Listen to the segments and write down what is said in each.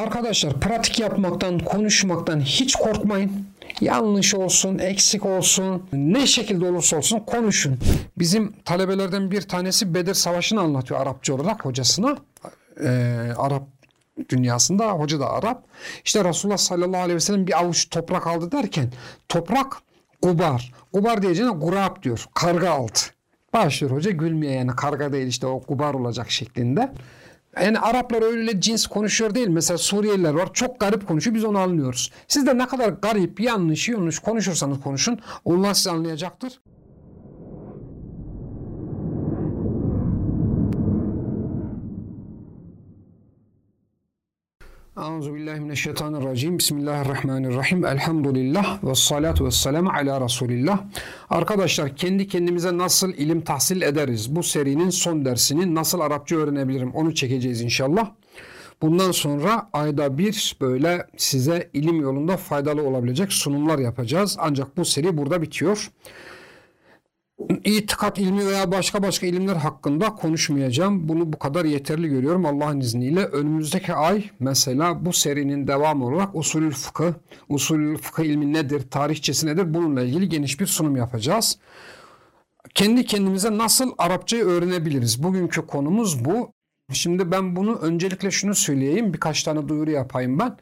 Arkadaşlar pratik yapmaktan, konuşmaktan hiç korkmayın. Yanlış olsun, eksik olsun, ne şekilde olursa olsun konuşun. Bizim talebelerden bir tanesi Bedir Savaşı'nı anlatıyor Arapça olarak hocasına. Ee, Arap dünyasında hoca da Arap. İşte Resulullah sallallahu aleyhi ve sellem bir avuç toprak aldı derken toprak gubar. Gubar diyeceğine gurab diyor. Karga altı. Başlıyor hoca gülmeye yani karga değil işte o gubar olacak şeklinde. Yani Araplar öyle cins konuşuyor değil. Mesela Suriyeliler var çok garip konuşuyor biz onu anlıyoruz. Siz de ne kadar garip, yanlış, yanlış konuşursanız konuşun onlar sizi anlayacaktır. Euzu billahi mineşşeytanirracim. Bismillahirrahmanirrahim. Elhamdülillah ve salatu ve selamu ala Resulillah. Arkadaşlar kendi kendimize nasıl ilim tahsil ederiz? Bu serinin son dersini nasıl Arapça öğrenebilirim? Onu çekeceğiz inşallah. Bundan sonra ayda bir böyle size ilim yolunda faydalı olabilecek sunumlar yapacağız. Ancak bu seri burada bitiyor itikat ilmi veya başka başka ilimler hakkında konuşmayacağım. Bunu bu kadar yeterli görüyorum Allah'ın izniyle. Önümüzdeki ay mesela bu serinin devamı olarak usulü fıkıh, usulü fıkıh ilmi nedir, tarihçesi nedir bununla ilgili geniş bir sunum yapacağız. Kendi kendimize nasıl Arapçayı öğrenebiliriz? Bugünkü konumuz bu. Şimdi ben bunu öncelikle şunu söyleyeyim. Birkaç tane duyuru yapayım ben.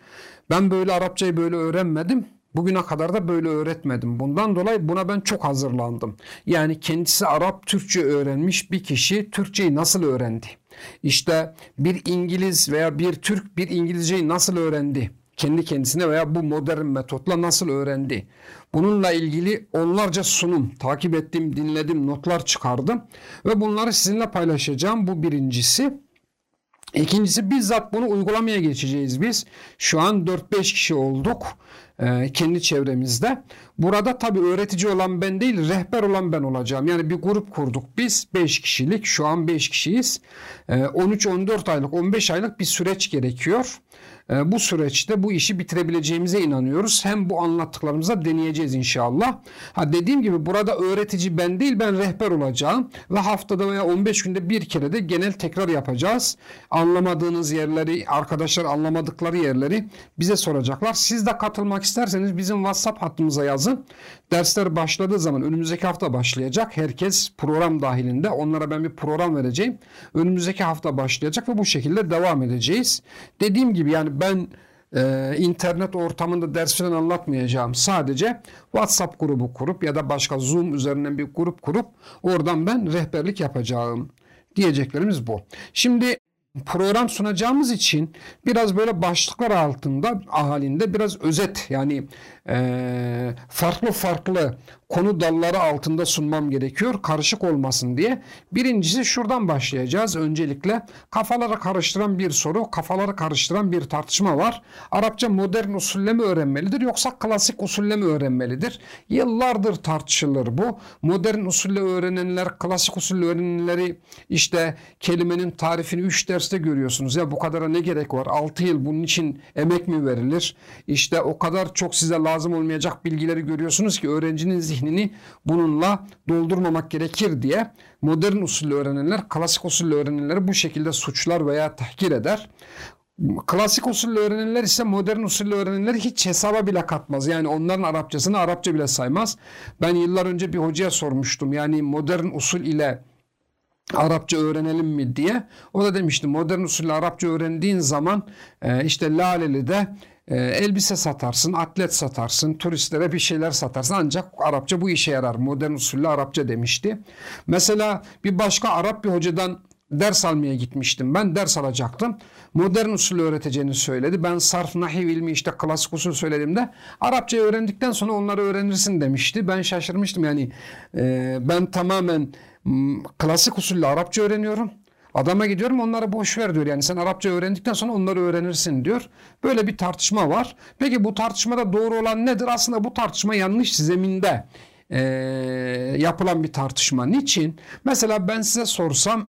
Ben böyle Arapçayı böyle öğrenmedim. Bugüne kadar da böyle öğretmedim. Bundan dolayı buna ben çok hazırlandım. Yani kendisi Arap Türkçe öğrenmiş bir kişi Türkçeyi nasıl öğrendi? İşte bir İngiliz veya bir Türk bir İngilizceyi nasıl öğrendi? Kendi kendisine veya bu modern metotla nasıl öğrendi? Bununla ilgili onlarca sunum takip ettim, dinledim, notlar çıkardım ve bunları sizinle paylaşacağım. Bu birincisi. İkincisi bizzat bunu uygulamaya geçeceğiz biz. Şu an 4-5 kişi olduk e, kendi çevremizde. Burada tabii öğretici olan ben değil rehber olan ben olacağım. Yani bir grup kurduk biz 5 kişilik şu an 5 kişiyiz. E, 13-14 aylık 15 aylık bir süreç gerekiyor. Ee, bu süreçte bu işi bitirebileceğimize inanıyoruz. Hem bu anlattıklarımıza deneyeceğiz inşallah. Ha dediğim gibi burada öğretici ben değil ben rehber olacağım ve haftada veya 15 günde bir kere de genel tekrar yapacağız. Anlamadığınız yerleri, arkadaşlar anlamadıkları yerleri bize soracaklar. Siz de katılmak isterseniz bizim WhatsApp hattımıza yazın. Dersler başladığı zaman önümüzdeki hafta başlayacak. Herkes program dahilinde. Onlara ben bir program vereceğim. Önümüzdeki hafta başlayacak ve bu şekilde devam edeceğiz. Dediğim gibi yani ben e, internet ortamında ders falan anlatmayacağım. Sadece WhatsApp grubu kurup ya da başka Zoom üzerinden bir grup kurup oradan ben rehberlik yapacağım. Diyeceklerimiz bu. Şimdi program sunacağımız için biraz böyle başlıklar altında halinde biraz özet yani e, farklı farklı konu dalları altında sunmam gerekiyor karışık olmasın diye. Birincisi şuradan başlayacağız. Öncelikle kafaları karıştıran bir soru, kafaları karıştıran bir tartışma var. Arapça modern usulle mi öğrenmelidir yoksa klasik usulle mi öğrenmelidir? Yıllardır tartışılır bu. Modern usulle öğrenenler, klasik usulle öğrenenleri işte kelimenin tarifini 3 derste görüyorsunuz. Ya bu kadara ne gerek var? 6 yıl bunun için emek mi verilir? İşte o kadar çok size lazım olmayacak bilgileri görüyorsunuz ki öğrencinin zihnini bununla doldurmamak gerekir diye modern usulle öğrenenler klasik usulle öğrenenleri bu şekilde suçlar veya tahkir eder. Klasik usulle öğrenenler ise modern usulle öğrenenleri hiç hesaba bile katmaz. Yani onların Arapçasını Arapça bile saymaz. Ben yıllar önce bir hocaya sormuştum. Yani modern usul ile Arapça öğrenelim mi diye. O da demişti modern usulle Arapça öğrendiğin zaman e, işte Laleli'de e, elbise satarsın, atlet satarsın, turistlere bir şeyler satarsın. Ancak Arapça bu işe yarar. Modern usulle Arapça demişti. Mesela bir başka Arap bir hocadan ders almaya gitmiştim. Ben ders alacaktım. Modern usul öğreteceğini söyledi. Ben sarf, nahiv ilmi işte klasik usul söylediğimde Arapçayı öğrendikten sonra onları öğrenirsin demişti. Ben şaşırmıştım yani e, ben tamamen klasik usulle Arapça öğreniyorum. Adama gidiyorum onları boş ver diyor. Yani sen Arapça öğrendikten sonra onları öğrenirsin diyor. Böyle bir tartışma var. Peki bu tartışmada doğru olan nedir? Aslında bu tartışma yanlış zeminde e, yapılan bir tartışma. Niçin? Mesela ben size sorsam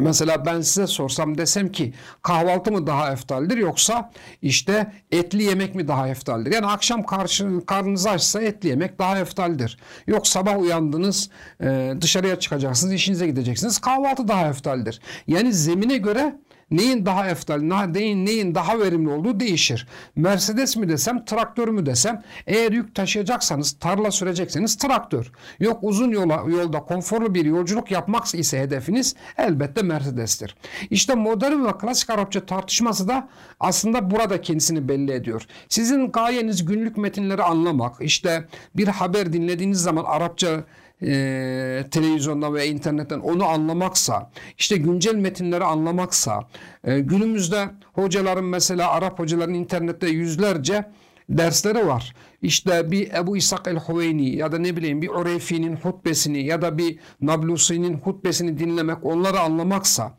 Mesela ben size sorsam desem ki kahvaltı mı daha eftaldir yoksa işte etli yemek mi daha eftaldir? Yani akşam karşı, karnınız açsa etli yemek daha eftaldir. Yok sabah uyandınız e, dışarıya çıkacaksınız işinize gideceksiniz kahvaltı daha eftaldir. Yani zemine göre neyin daha eftal, neyin, neyin daha verimli olduğu değişir. Mercedes mi desem, traktör mü desem, eğer yük taşıyacaksanız, tarla sürecekseniz traktör. Yok uzun yola, yolda konforlu bir yolculuk yapmak ise hedefiniz elbette Mercedes'tir. İşte modern ve klasik Arapça tartışması da aslında burada kendisini belli ediyor. Sizin gayeniz günlük metinleri anlamak, işte bir haber dinlediğiniz zaman Arapça e, televizyondan veya internetten onu anlamaksa, işte güncel metinleri anlamaksa, e, günümüzde hocaların mesela Arap hocaların internette yüzlerce dersleri var. İşte bir Ebu İshak el-Huveyni ya da ne bileyim bir Ureyfi'nin hutbesini ya da bir Nablusi'nin hutbesini dinlemek, onları anlamaksa,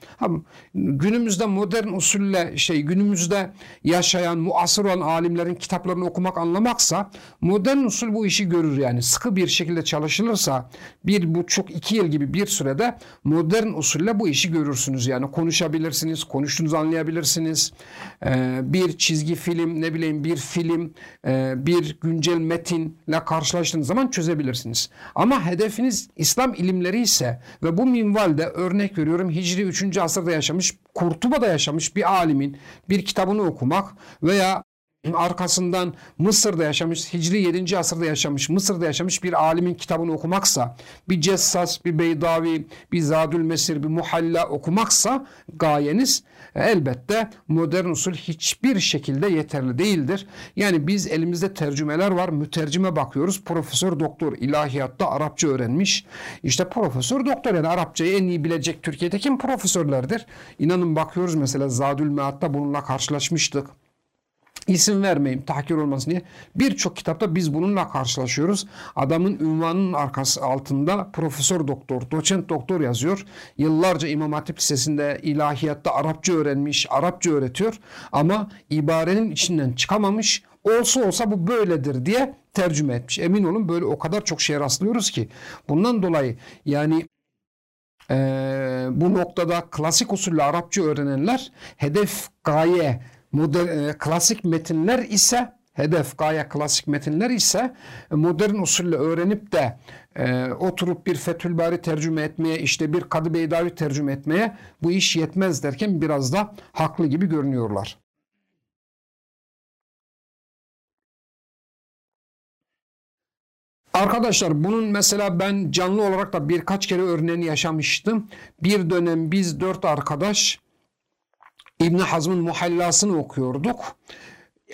günümüzde modern usulle şey günümüzde yaşayan muasır olan alimlerin kitaplarını okumak anlamaksa modern usul bu işi görür yani. Sıkı bir şekilde çalışılırsa bir buçuk iki yıl gibi bir sürede modern usulle bu işi görürsünüz. Yani konuşabilirsiniz, konuştuğunuzu anlayabilirsiniz. Ee, bir çizgi film, ne bileyim bir film, e, bir gün güncel metinle karşılaştığınız zaman çözebilirsiniz. Ama hedefiniz İslam ilimleri ise ve bu minvalde örnek veriyorum Hicri 3. asırda yaşamış, Kurtuba'da yaşamış bir alimin bir kitabını okumak veya arkasından Mısır'da yaşamış, Hicri 7. asırda yaşamış, Mısır'da yaşamış bir alimin kitabını okumaksa, bir Cessas, bir Beydavi, bir Zadül Mesir, bir Muhalla okumaksa gayeniz elbette modern usul hiçbir şekilde yeterli değildir. Yani biz elimizde tercümeler var, mütercime bakıyoruz. Profesör doktor ilahiyatta Arapça öğrenmiş. İşte profesör doktor yani Arapçayı en iyi bilecek Türkiye'deki profesörlerdir. İnanın bakıyoruz mesela Zadül Mead'da bununla karşılaşmıştık isim vermeyeyim tahkir olmasın diye birçok kitapta biz bununla karşılaşıyoruz. Adamın ünvanının arkası altında profesör doktor, doçent doktor yazıyor. Yıllarca İmam Hatip Lisesi'nde ilahiyatta Arapça öğrenmiş, Arapça öğretiyor ama ibarenin içinden çıkamamış. Olsa olsa bu böyledir diye tercüme etmiş. Emin olun böyle o kadar çok şeye rastlıyoruz ki. Bundan dolayı yani e, bu noktada klasik usulle Arapça öğrenenler hedef gaye modern, e, klasik metinler ise hedef gaye klasik metinler ise e, modern usulle öğrenip de e, oturup bir Fethül Bari tercüme etmeye işte bir Kadı Beydavi tercüme etmeye bu iş yetmez derken biraz da haklı gibi görünüyorlar. Arkadaşlar bunun mesela ben canlı olarak da birkaç kere örneğini yaşamıştım. Bir dönem biz dört arkadaş İbn Hazm'ın muhallasını okuyorduk.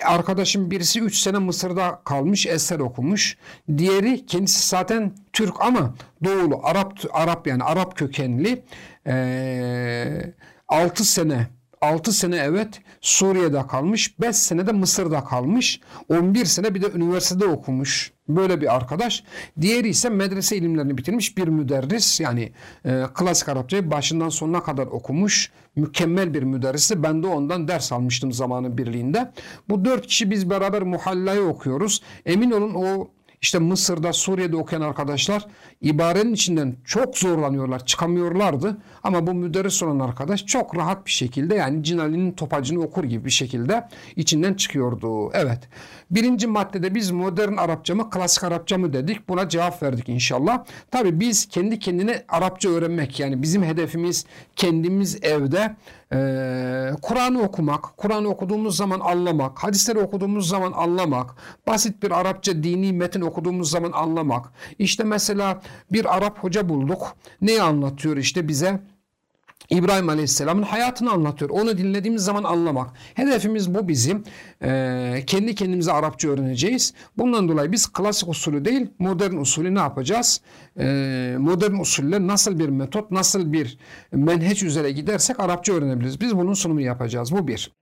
Arkadaşım birisi 3 sene Mısır'da kalmış, eser okumuş. Diğeri kendisi zaten Türk ama doğulu, Arap Arap yani Arap kökenli. Ee, 6 sene 6 sene evet Suriye'de kalmış, 5 sene de Mısır'da kalmış, 11 sene bir de üniversitede okumuş. Böyle bir arkadaş. Diğeri ise medrese ilimlerini bitirmiş bir müderris. Yani e, klasik Arapçayı başından sonuna kadar okumuş. Mükemmel bir müderristi. Ben de ondan ders almıştım zamanı birliğinde. Bu dört kişi biz beraber muhallayı okuyoruz. Emin olun o işte Mısır'da, Suriye'de okuyan arkadaşlar ibarenin içinden çok zorlanıyorlar, çıkamıyorlardı. Ama bu müderris olan arkadaş çok rahat bir şekilde yani Cinali'nin topacını okur gibi bir şekilde içinden çıkıyordu. Evet. Birinci maddede biz modern Arapça mı, klasik Arapça mı dedik. Buna cevap verdik inşallah. Tabi biz kendi kendine Arapça öğrenmek yani bizim hedefimiz kendimiz evde ee, Kur'an'ı okumak, Kur'an'ı okuduğumuz zaman anlamak, hadisleri okuduğumuz zaman anlamak, basit bir Arapça dini metin okuduğumuz zaman anlamak. İşte mesela bir Arap hoca bulduk. Neyi anlatıyor işte bize? İbrahim Aleyhisselam'ın hayatını anlatıyor. Onu dinlediğimiz zaman anlamak. Hedefimiz bu bizim. Ee, kendi kendimize Arapça öğreneceğiz. Bundan dolayı biz klasik usulü değil modern usulü ne yapacağız? Ee, modern usulle nasıl bir metot, nasıl bir menheç üzere gidersek Arapça öğrenebiliriz. Biz bunun sunumunu yapacağız. Bu bir.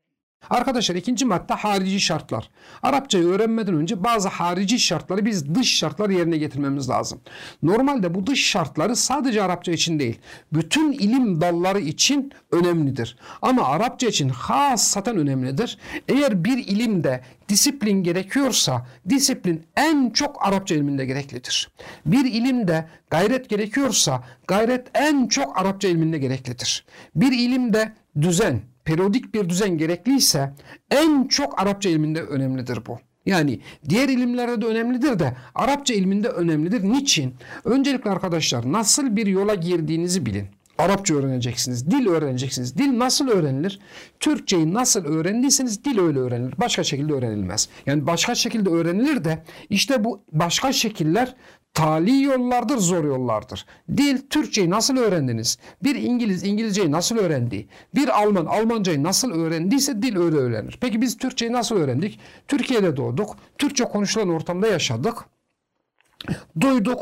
Arkadaşlar ikinci madde harici şartlar. Arapçayı öğrenmeden önce bazı harici şartları biz dış şartlar yerine getirmemiz lazım. Normalde bu dış şartları sadece Arapça için değil, bütün ilim dalları için önemlidir. Ama Arapça için hasaten önemlidir. Eğer bir ilimde disiplin gerekiyorsa disiplin en çok Arapça ilminde gereklidir. Bir ilimde gayret gerekiyorsa gayret en çok Arapça ilminde gereklidir. Bir ilimde düzen, periyodik bir düzen gerekliyse en çok Arapça ilminde önemlidir bu. Yani diğer ilimlerde de önemlidir de Arapça ilminde önemlidir. Niçin? Öncelikle arkadaşlar nasıl bir yola girdiğinizi bilin. Arapça öğreneceksiniz. Dil öğreneceksiniz. Dil nasıl öğrenilir? Türkçeyi nasıl öğrendiyseniz dil öyle öğrenilir. Başka şekilde öğrenilmez. Yani başka şekilde öğrenilir de işte bu başka şekiller tali yollardır, zor yollardır. Dil, Türkçeyi nasıl öğrendiniz? Bir İngiliz, İngilizceyi nasıl öğrendi? Bir Alman, Almancayı nasıl öğrendiyse dil öyle öğrenir. Peki biz Türkçeyi nasıl öğrendik? Türkiye'de doğduk. Türkçe konuşulan ortamda yaşadık. Duyduk,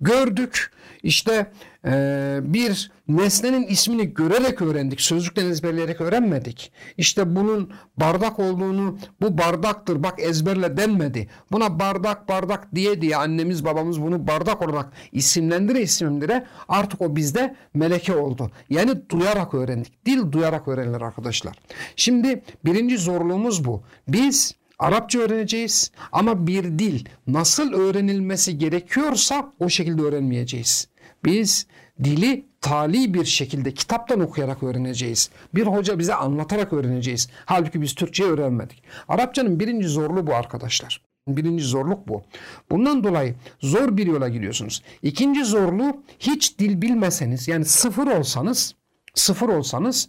gördük. İşte e, bir nesnenin ismini görerek öğrendik. Sözlükten ezberleyerek öğrenmedik. İşte bunun bardak olduğunu bu bardaktır bak ezberle denmedi. Buna bardak bardak diye diye annemiz babamız bunu bardak olarak isimlendire isimlendire artık o bizde meleke oldu. Yani duyarak öğrendik. Dil duyarak öğrenilir arkadaşlar. Şimdi birinci zorluğumuz bu. Biz Arapça öğreneceğiz ama bir dil nasıl öğrenilmesi gerekiyorsa o şekilde öğrenmeyeceğiz. Biz dili tali bir şekilde kitaptan okuyarak öğreneceğiz. Bir hoca bize anlatarak öğreneceğiz. Halbuki biz Türkçe öğrenmedik. Arapçanın birinci zorluğu bu arkadaşlar. Birinci zorluk bu. Bundan dolayı zor bir yola giriyorsunuz. İkinci zorluğu hiç dil bilmeseniz yani sıfır olsanız sıfır olsanız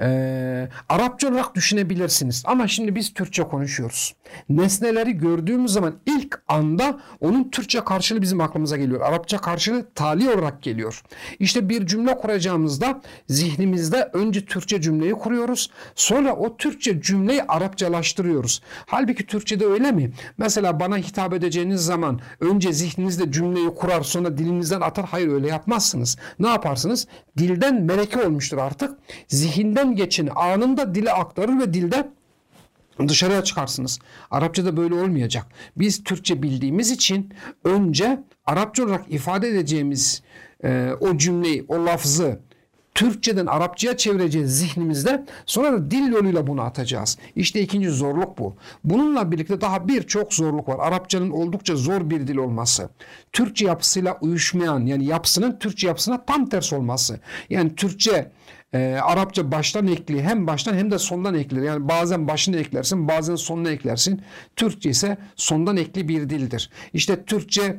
e, Arapça olarak düşünebilirsiniz. Ama şimdi biz Türkçe konuşuyoruz. Nesneleri gördüğümüz zaman ilk anda onun Türkçe karşılığı bizim aklımıza geliyor. Arapça karşılığı tali olarak geliyor. İşte bir cümle kuracağımızda zihnimizde önce Türkçe cümleyi kuruyoruz. Sonra o Türkçe cümleyi Arapçalaştırıyoruz. Halbuki Türkçe'de öyle mi? Mesela bana hitap edeceğiniz zaman önce zihninizde cümleyi kurar sonra dilinizden atar. Hayır öyle yapmazsınız. Ne yaparsınız? Dilden meleke olmuştur artık. Zihinden dilden geçini anında dile aktarır ve dilde dışarıya çıkarsınız. Arapçada böyle olmayacak. Biz Türkçe bildiğimiz için önce Arapça olarak ifade edeceğimiz e, o cümleyi, o lafzı Türkçeden Arapçaya çevireceğiz zihnimizde. Sonra da dil yoluyla bunu atacağız. İşte ikinci zorluk bu. Bununla birlikte daha birçok zorluk var. Arapçanın oldukça zor bir dil olması. Türkçe yapısıyla uyuşmayan yani yapısının Türkçe yapısına tam ters olması. Yani Türkçe e, Arapça baştan ekli hem baştan hem de sondan eklir. Yani bazen başını eklersin bazen sonuna eklersin. Türkçe ise sondan ekli bir dildir. İşte Türkçe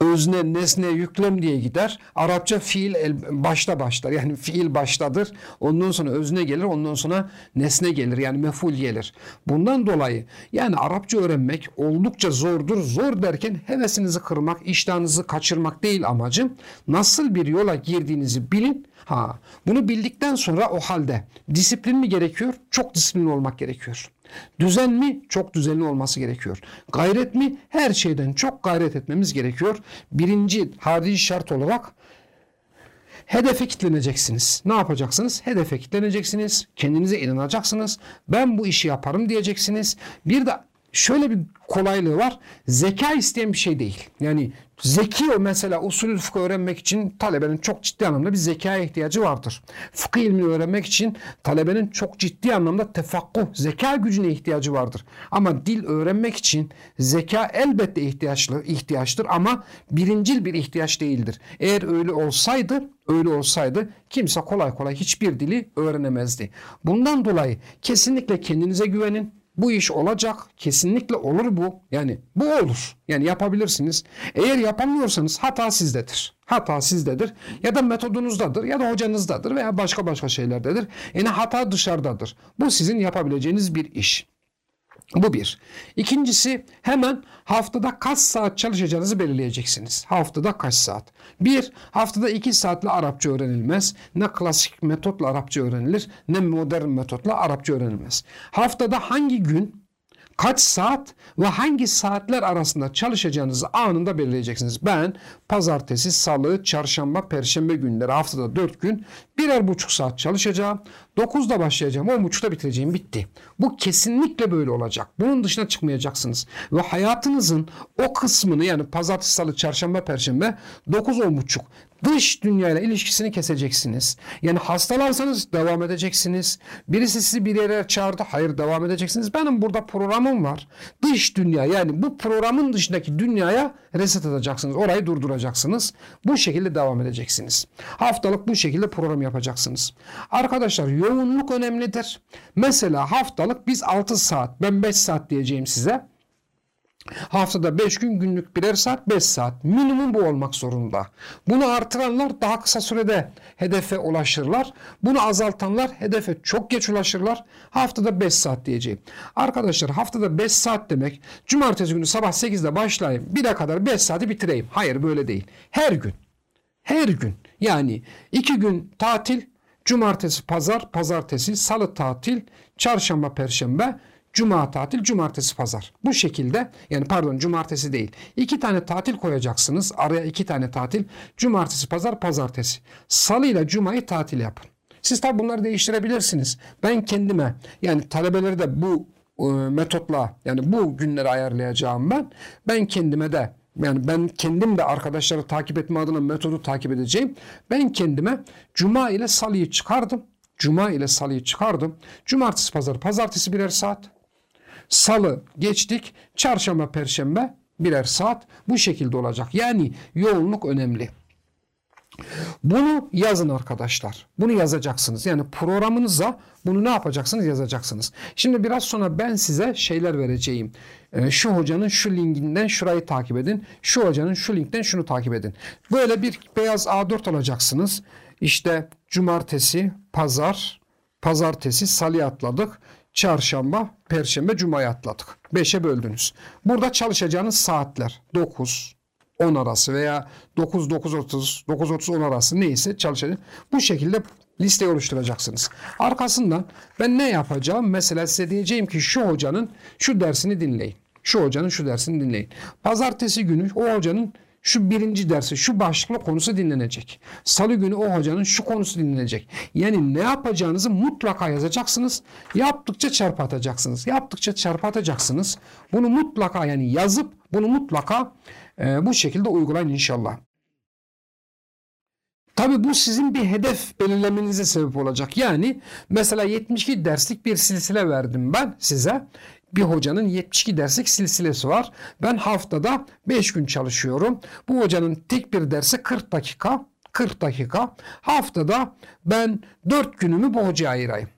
özne, nesne, yüklem diye gider. Arapça fiil başta başlar. Yani fiil baştadır. Ondan sonra özne gelir. Ondan sonra nesne gelir. Yani meful gelir. Bundan dolayı yani Arapça öğrenmek oldukça zordur. Zor derken hevesinizi kırmak, iştahınızı kaçırmak değil amacım. Nasıl bir yola girdiğinizi bilin. Ha, bunu bildikten sonra o halde disiplin mi gerekiyor? Çok disiplinli olmak gerekiyor. Düzen mi? Çok düzenli olması gerekiyor. Gayret mi? Her şeyden çok gayret etmemiz gerekiyor. Birinci harici şart olarak hedefe kitleneceksiniz. Ne yapacaksınız? Hedefe kitleneceksiniz. Kendinize inanacaksınız. Ben bu işi yaparım diyeceksiniz. Bir de şöyle bir kolaylığı var. Zeka isteyen bir şey değil. Yani zeki o mesela usulü fıkıh öğrenmek için talebenin çok ciddi anlamda bir zekaya ihtiyacı vardır. Fıkıh ilmini öğrenmek için talebenin çok ciddi anlamda tefakkuh, zeka gücüne ihtiyacı vardır. Ama dil öğrenmek için zeka elbette ihtiyaçlı, ihtiyaçtır ama birincil bir ihtiyaç değildir. Eğer öyle olsaydı, öyle olsaydı kimse kolay kolay hiçbir dili öğrenemezdi. Bundan dolayı kesinlikle kendinize güvenin bu iş olacak. Kesinlikle olur bu. Yani bu olur. Yani yapabilirsiniz. Eğer yapamıyorsanız hata sizdedir. Hata sizdedir. Ya da metodunuzdadır ya da hocanızdadır veya başka başka şeylerdedir. Yani hata dışarıdadır. Bu sizin yapabileceğiniz bir iş. Bu bir. İkincisi hemen haftada kaç saat çalışacağınızı belirleyeceksiniz. Haftada kaç saat? Bir, haftada iki saatle Arapça öğrenilmez. Ne klasik metotla Arapça öğrenilir ne modern metotla Arapça öğrenilmez. Haftada hangi gün kaç saat ve hangi saatler arasında çalışacağınızı anında belirleyeceksiniz. Ben pazartesi, salı, çarşamba, perşembe günleri haftada 4 gün birer buçuk saat çalışacağım. 9'da başlayacağım, 10.30'da bitireceğim, bitti. Bu kesinlikle böyle olacak. Bunun dışına çıkmayacaksınız. Ve hayatınızın o kısmını yani pazartesi, salı, çarşamba, perşembe 9-10.30 dış dünyayla ilişkisini keseceksiniz. Yani hastalarsanız devam edeceksiniz. Birisi sizi bir yere çağırdı. Hayır devam edeceksiniz. Benim burada programım var. Dış dünya yani bu programın dışındaki dünyaya reset edeceksiniz. Orayı durduracaksınız. Bu şekilde devam edeceksiniz. Haftalık bu şekilde program yapacaksınız. Arkadaşlar yoğunluk önemlidir. Mesela haftalık biz 6 saat ben 5 saat diyeceğim size. Haftada 5 gün günlük birer saat 5 saat. Minimum bu olmak zorunda. Bunu artıranlar daha kısa sürede hedefe ulaşırlar. Bunu azaltanlar hedefe çok geç ulaşırlar. Haftada 5 saat diyeceğim. Arkadaşlar haftada 5 saat demek cumartesi günü sabah 8'de başlayayım. 1'e kadar 5 saati bitireyim. Hayır böyle değil. Her gün. Her gün. Yani 2 gün tatil, cumartesi pazar, pazartesi, salı tatil, çarşamba perşembe, Cuma tatil, cumartesi pazar. Bu şekilde yani pardon cumartesi değil. İki tane tatil koyacaksınız. Araya iki tane tatil. Cumartesi, pazar, pazartesi. Salı ile cumayı tatil yapın. Siz tabi bunları değiştirebilirsiniz. Ben kendime yani talebeleri de bu e, metotla yani bu günleri ayarlayacağım ben. Ben kendime de yani ben kendim de arkadaşları takip etme adına metodu takip edeceğim. Ben kendime cuma ile salıyı çıkardım. Cuma ile salıyı çıkardım. Cumartesi, pazar, pazartesi birer saat. Salı geçtik. Çarşamba, perşembe birer saat bu şekilde olacak. Yani yoğunluk önemli. Bunu yazın arkadaşlar. Bunu yazacaksınız. Yani programınıza bunu ne yapacaksınız yazacaksınız. Şimdi biraz sonra ben size şeyler vereceğim. Ee, şu hocanın şu linkinden şurayı takip edin. Şu hocanın şu linkten şunu takip edin. Böyle bir beyaz A4 alacaksınız. İşte cumartesi, pazar, pazartesi, salı atladık çarşamba, perşembe, cuma'yı atladık. 5'e böldünüz. Burada çalışacağınız saatler 9, 10 arası veya 9, 9.30, 9.30, 10 arası neyse çalışacak. Bu şekilde liste oluşturacaksınız. Arkasından ben ne yapacağım? Mesela size diyeceğim ki şu hocanın şu dersini dinleyin. Şu hocanın şu dersini dinleyin. Pazartesi günü o hocanın şu birinci dersi şu başlıklı konusu dinlenecek. Salı günü o hocanın şu konusu dinlenecek. Yani ne yapacağınızı mutlaka yazacaksınız. Yaptıkça çarpı atacaksınız. Yaptıkça çarpı atacaksınız. Bunu mutlaka yani yazıp bunu mutlaka e, bu şekilde uygulayın inşallah. Tabi bu sizin bir hedef belirlemenize sebep olacak. Yani mesela 72 derslik bir silsile verdim ben size bir hocanın 72 derslik silsilesi var. Ben haftada 5 gün çalışıyorum. Bu hocanın tek bir dersi 40 dakika. 40 dakika. Haftada ben 4 günümü bu hocaya ayırayım.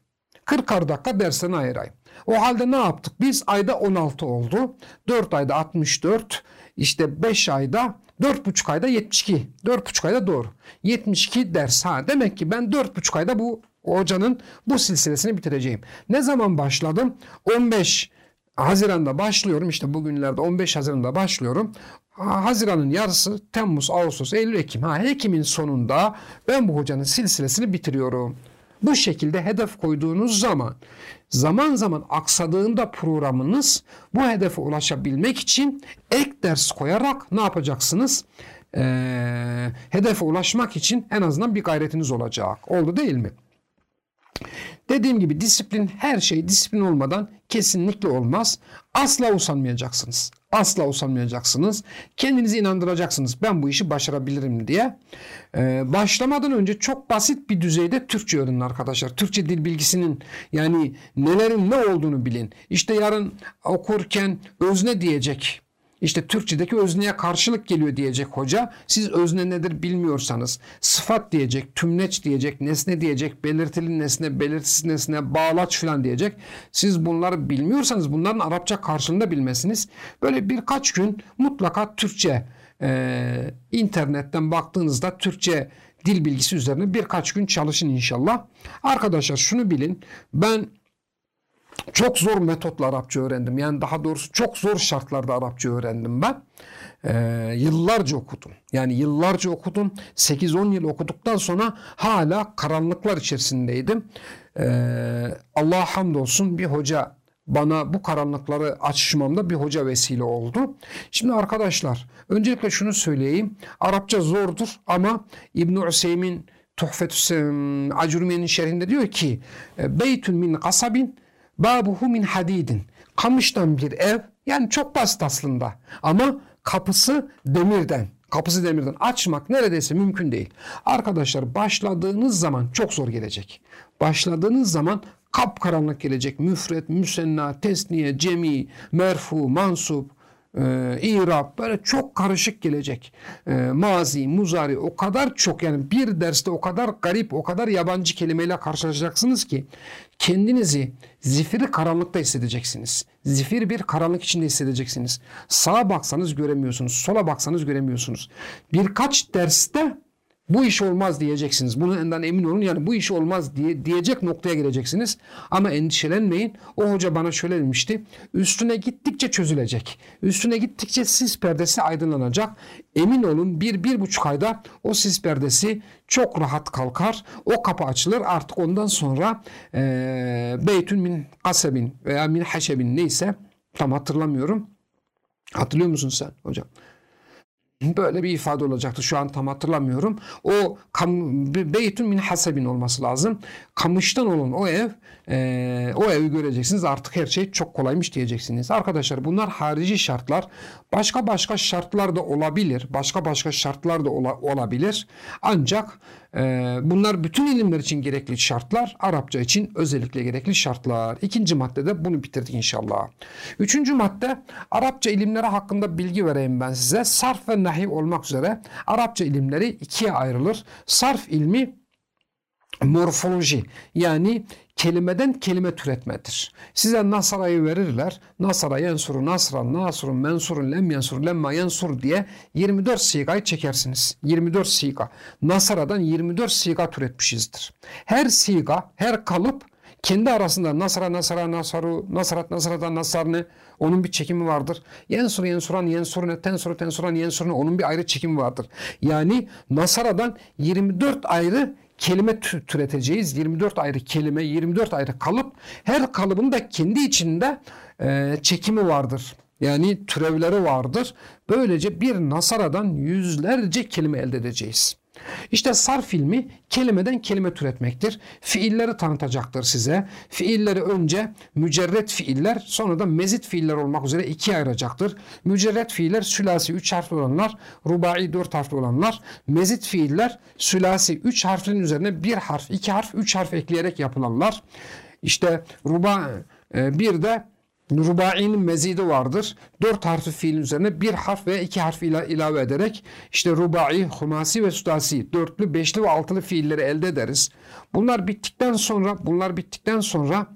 40 dakika dersine ayırayım. O halde ne yaptık? Biz ayda 16 oldu. 4 ayda 64. İşte 5 ayda 4,5 ayda 72. 4,5 ayda doğru. 72 ders. Ha, demek ki ben 4,5 ayda bu hocanın bu silsilesini bitireceğim. Ne zaman başladım? 15 Haziran'da başlıyorum işte bugünlerde 15 Haziran'da başlıyorum. Haziran'ın yarısı Temmuz, Ağustos, Eylül, Ekim. Ha, Ekim'in sonunda ben bu hocanın silsilesini bitiriyorum. Bu şekilde hedef koyduğunuz zaman zaman zaman aksadığında programınız bu hedefe ulaşabilmek için ek ders koyarak ne yapacaksınız? Ee, hedefe ulaşmak için en azından bir gayretiniz olacak. Oldu değil mi? Dediğim gibi disiplin her şey disiplin olmadan kesinlikle olmaz. Asla usanmayacaksınız. Asla usanmayacaksınız. Kendinizi inandıracaksınız. Ben bu işi başarabilirim diye. Ee, başlamadan önce çok basit bir düzeyde Türkçe öğrenin arkadaşlar. Türkçe dil bilgisinin yani nelerin ne olduğunu bilin. İşte yarın okurken özne diyecek işte Türkçedeki özneye karşılık geliyor diyecek hoca. Siz özne nedir bilmiyorsanız sıfat diyecek, tümleç diyecek, nesne diyecek, belirtili nesne, belirtisiz nesne, bağlaç falan diyecek. Siz bunları bilmiyorsanız bunların Arapça karşılığında bilmesiniz. Böyle birkaç gün mutlaka Türkçe e, internetten baktığınızda Türkçe dil bilgisi üzerine birkaç gün çalışın inşallah. Arkadaşlar şunu bilin. Ben çok zor metotla Arapça öğrendim. Yani daha doğrusu çok zor şartlarda Arapça öğrendim ben. Ee, yıllarca okudum. Yani yıllarca okudum. 8-10 yıl okuduktan sonra hala karanlıklar içerisindeydim. Ee, Allah'a hamdolsun bir hoca bana bu karanlıkları açışmamda bir hoca vesile oldu. Şimdi arkadaşlar öncelikle şunu söyleyeyim. Arapça zordur ama İbn-i Hüseyin Tuhfetü Acurmiye'nin şerhinde diyor ki Beytün min kasabin Babuhu min hadidin. Kamıştan bir ev. Yani çok basit aslında. Ama kapısı demirden. Kapısı demirden açmak neredeyse mümkün değil. Arkadaşlar başladığınız zaman çok zor gelecek. Başladığınız zaman kapkaranlık gelecek. Müfret, müsenna, tesniye, cemi, merfu, mansup, e, İrab böyle çok karışık gelecek. E, mazi, muzari o kadar çok yani bir derste o kadar garip, o kadar yabancı kelimeyle karşılaşacaksınız ki kendinizi zifiri karanlıkta hissedeceksiniz. Zifir bir karanlık içinde hissedeceksiniz. Sağa baksanız göremiyorsunuz, sola baksanız göremiyorsunuz. Birkaç derste bu iş olmaz diyeceksiniz. Bundan emin olun. Yani bu iş olmaz diye diyecek noktaya geleceksiniz. Ama endişelenmeyin. O hoca bana şöyle demişti. Üstüne gittikçe çözülecek. Üstüne gittikçe sis perdesi aydınlanacak. Emin olun bir, bir buçuk ayda o sis perdesi çok rahat kalkar. O kapı açılır. Artık ondan sonra e, beytün min kasebin veya min haşebin neyse tam hatırlamıyorum. Hatırlıyor musun sen hocam? Böyle bir ifade olacaktı. Şu an tam hatırlamıyorum. O kam, beytün min hasebin olması lazım. Kamıştan olan o ev e, o evi göreceksiniz. Artık her şey çok kolaymış diyeceksiniz. Arkadaşlar bunlar harici şartlar. Başka başka şartlar da olabilir. Başka başka şartlar da ola, olabilir. Ancak ee, bunlar bütün ilimler için gerekli şartlar, Arapça için özellikle gerekli şartlar. İkinci maddede bunu bitirdik inşallah. Üçüncü madde Arapça ilimleri hakkında bilgi vereyim ben size. Sarf ve nahiv olmak üzere Arapça ilimleri ikiye ayrılır. Sarf ilmi morfoloji yani kelimeden kelime türetmedir. Size nasarayı verirler. Nasara yensuru nasran nasrun mensurun lem yensur lemma yensur diye 24 sigayı çekersiniz. 24 siga. Nasaradan 24 siga türetmişizdir. Her siga, her kalıp kendi arasında nasara nasara nasaru nasarat nasaradan nasarını onun bir çekimi vardır. Yensur yensuran yensurune tensuru tensuran yensurune onun bir ayrı çekimi vardır. Yani nasaradan 24 ayrı kelime türeteceğiz. 24 ayrı kelime, 24 ayrı kalıp her kalıbın da kendi içinde e, çekimi vardır. Yani türevleri vardır. Böylece bir nasaradan yüzlerce kelime elde edeceğiz. İşte sarf ilmi kelimeden kelime türetmektir. Fiilleri tanıtacaktır size. Fiilleri önce mücerret fiiller sonra da mezit fiiller olmak üzere ikiye ayıracaktır. Mücerret fiiller sülasi 3 harfli olanlar, rubai 4 harfli olanlar. Mezit fiiller sülasi 3 harflerin üzerine 1 harf, 2 harf, 3 harf ekleyerek yapılanlar. İşte ruba e, bir de Rubai'nin mezidi vardır. Dört harfi fiilin üzerine bir harf veya iki harf ilave ederek işte rubai, humasi ve sudasi dörtlü, beşli ve altılı fiilleri elde ederiz. Bunlar bittikten sonra bunlar bittikten sonra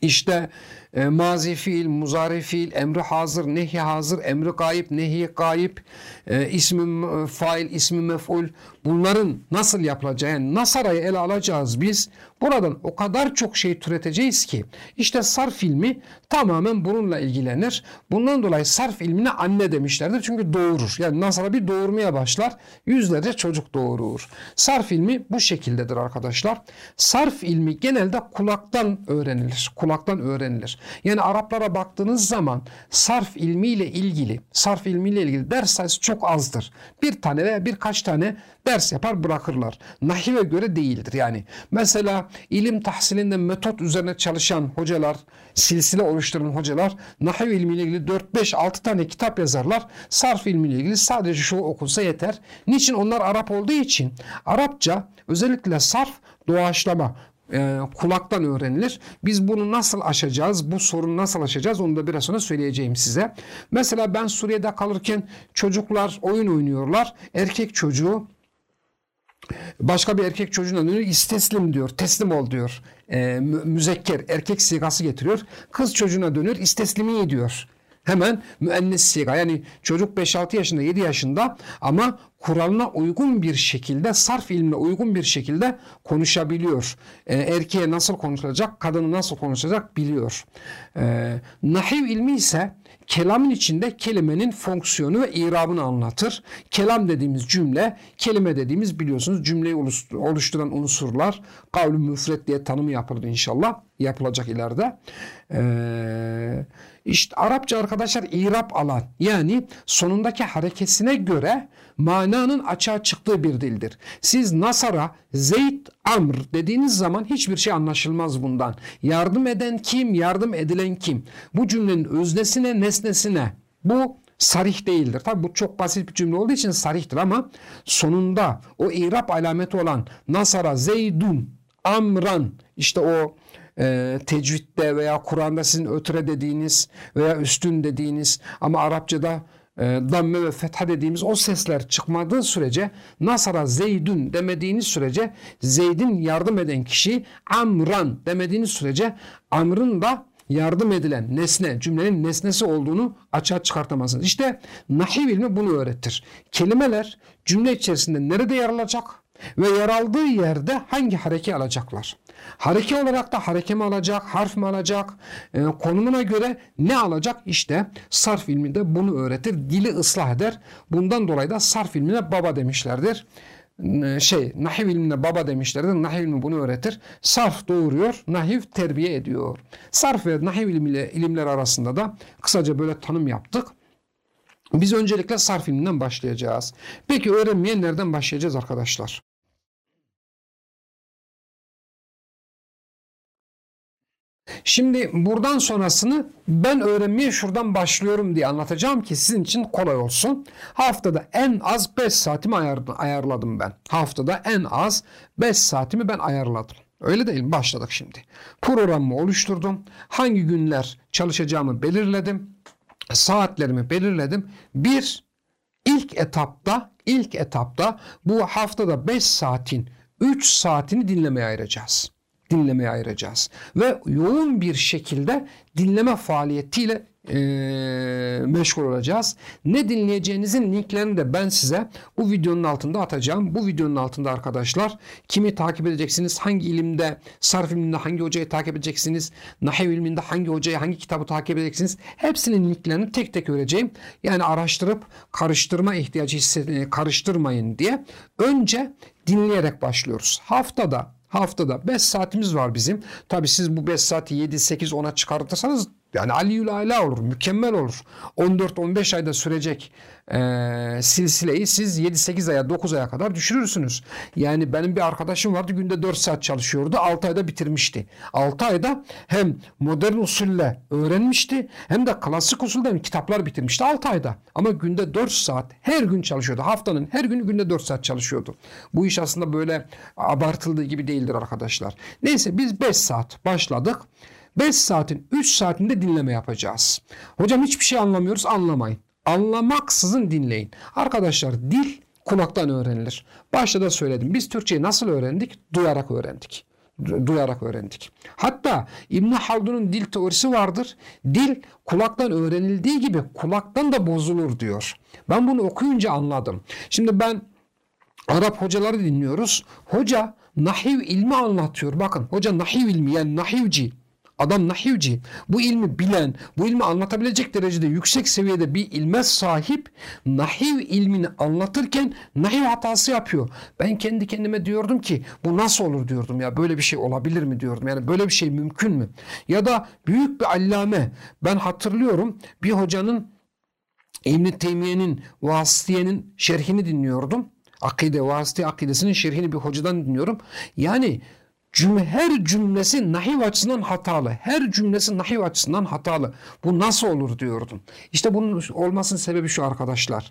işte e, mazi fiil, muzari fiil, emri hazır, nehi hazır, emri gayip, nehi gayip, e, ismi e, fail, ismi mef'ul bunların nasıl yapılacağı yani nasarayı ele alacağız biz. Buradan o kadar çok şey türeteceğiz ki işte sarf ilmi tamamen bununla ilgilenir. Bundan dolayı sarf ilmine anne demişlerdir. Çünkü doğurur. Yani nasara bir doğurmaya başlar. Yüzlerce çocuk doğurur. Sarf ilmi bu şekildedir arkadaşlar. Sarf ilmi genelde kulaktan öğrenilir. Kulaktan öğrenilir. Yani Araplara baktığınız zaman sarf ilmiyle ilgili, sarf ilmiyle ilgili ders sayısı çok azdır. Bir tane veya birkaç tane ders yapar bırakırlar. Nahive göre değildir yani. Mesela ilim tahsilinde metot üzerine çalışan hocalar, silsile oluşturan hocalar nahiv ilmiyle ilgili 4-5-6 tane kitap yazarlar. Sarf ilmiyle ilgili sadece şu okunsa yeter. Niçin? Onlar Arap olduğu için. Arapça özellikle sarf doğaçlama e, kulaktan öğrenilir. Biz bunu nasıl aşacağız? Bu sorunu nasıl aşacağız? Onu da biraz sonra söyleyeceğim size. Mesela ben Suriye'de kalırken çocuklar oyun oynuyorlar. Erkek çocuğu başka bir erkek çocuğuna dönüyor isteslim diyor teslim ol diyor e, müzekker erkek sigası getiriyor kız çocuğuna dönüyor isteslimi diyor hemen müennes siga yani çocuk 5-6 yaşında 7 yaşında ama kuralına uygun bir şekilde sarf ilmine uygun bir şekilde konuşabiliyor. E, erkeğe nasıl konuşacak kadını nasıl konuşacak biliyor. E, nahiv ilmi ise kelamın içinde kelimenin fonksiyonu ve irabını anlatır. Kelam dediğimiz cümle, kelime dediğimiz biliyorsunuz cümleyi oluşturan unsurlar. Kavlu müfret diye tanımı yapıldı inşallah. Yapılacak ileride. Ee, işte Arapça arkadaşlar irap alan yani sonundaki harekesine göre mananın açığa çıktığı bir dildir. Siz Nasara, Zeyd, Amr dediğiniz zaman hiçbir şey anlaşılmaz bundan. Yardım eden kim, yardım edilen kim? Bu cümlenin öznesine, nesnesine bu sarih değildir. Tabi bu çok basit bir cümle olduğu için sarihtir ama sonunda o irap alameti olan Nasara, Zeydun, Amran işte o e, tecvitte veya Kur'an'da sizin ötre dediğiniz veya üstün dediğiniz ama Arapçada damme ve fetha dediğimiz o sesler çıkmadığı sürece Nasara Zeydün demediğiniz sürece Zeyd'in yardım eden kişi Amran demediğiniz sürece Amr'ın da yardım edilen nesne, cümlenin nesnesi olduğunu açığa çıkartamazsınız. İşte nahiv ilmi bunu öğretir. Kelimeler cümle içerisinde nerede yer alacak ve yer aldığı yerde hangi hareke alacaklar? Hareke olarak da hareke mi alacak, harf mi alacak, e, konumuna göre ne alacak? İşte sarf ilmi de bunu öğretir, dili ıslah eder. Bundan dolayı da sarf ilmine baba demişlerdir şey nahiv ilmine baba demişlerdir. Nahiv ilmi bunu öğretir. Sarf doğuruyor, nahiv terbiye ediyor. Sarf ve nahiv ilmiyle, ilimler arasında da kısaca böyle tanım yaptık. Biz öncelikle sarf ilminden başlayacağız. Peki öğrenmeye nereden başlayacağız arkadaşlar? Şimdi buradan sonrasını ben öğrenmeye şuradan başlıyorum diye anlatacağım ki sizin için kolay olsun. Haftada en az 5 saatimi ayarladım ben. Haftada en az 5 saatimi ben ayarladım. Öyle değil mi? Başladık şimdi. Programımı oluşturdum. Hangi günler çalışacağımı belirledim. Saatlerimi belirledim. Bir, ilk etapta, ilk etapta bu haftada 5 saatin 3 saatini dinlemeye ayıracağız dinlemeye ayıracağız. Ve yoğun bir şekilde dinleme faaliyetiyle e, meşgul olacağız. Ne dinleyeceğinizin linklerini de ben size bu videonun altında atacağım. Bu videonun altında arkadaşlar kimi takip edeceksiniz, hangi ilimde, sarf ilminde hangi hocayı takip edeceksiniz, nahiv ilminde hangi hocayı, hangi kitabı takip edeceksiniz. Hepsinin linklerini tek tek vereceğim. Yani araştırıp karıştırma ihtiyacı hissedin, karıştırmayın diye önce dinleyerek başlıyoruz. Haftada Haftada 5 saatimiz var bizim. Tabi siz bu 5 saati 7, 8, 10'a çıkartırsanız yani aliyül ala olur, mükemmel olur. 14-15 ayda sürecek e, silsileyi siz 7-8 aya, 9 aya kadar düşürürsünüz. Yani benim bir arkadaşım vardı günde 4 saat çalışıyordu. 6 ayda bitirmişti. 6 ayda hem modern usulle öğrenmişti hem de klasik usulden kitaplar bitirmişti 6 ayda. Ama günde 4 saat her gün çalışıyordu. Haftanın her günü günde 4 saat çalışıyordu. Bu iş aslında böyle abartıldığı gibi değildir arkadaşlar. Neyse biz 5 saat başladık. 5 saatin 3 saatinde dinleme yapacağız. Hocam hiçbir şey anlamıyoruz anlamayın. Anlamaksızın dinleyin. Arkadaşlar dil kulaktan öğrenilir. Başta da söyledim. Biz Türkçeyi nasıl öğrendik? Duyarak öğrendik. Duyarak öğrendik. Hatta İbn Haldun'un dil teorisi vardır. Dil kulaktan öğrenildiği gibi kulaktan da bozulur diyor. Ben bunu okuyunca anladım. Şimdi ben Arap hocaları dinliyoruz. Hoca nahiv ilmi anlatıyor. Bakın hoca nahiv ilmi yani nahivci Adam nahivci. Bu ilmi bilen, bu ilmi anlatabilecek derecede yüksek seviyede bir ilme sahip nahiv ilmini anlatırken nahiv hatası yapıyor. Ben kendi kendime diyordum ki bu nasıl olur diyordum ya böyle bir şey olabilir mi diyordum. Yani böyle bir şey mümkün mü? Ya da büyük bir allame. Ben hatırlıyorum bir hocanın İbn-i Teymiye'nin Vasıtiye'nin şerhini dinliyordum. Akide, Vasıtiye akidesinin şerhini bir hocadan dinliyorum. Yani Cümle, her cümlesi nahiv açısından hatalı. Her cümlesi nahiv açısından hatalı. Bu nasıl olur diyordum. İşte bunun olmasının sebebi şu arkadaşlar.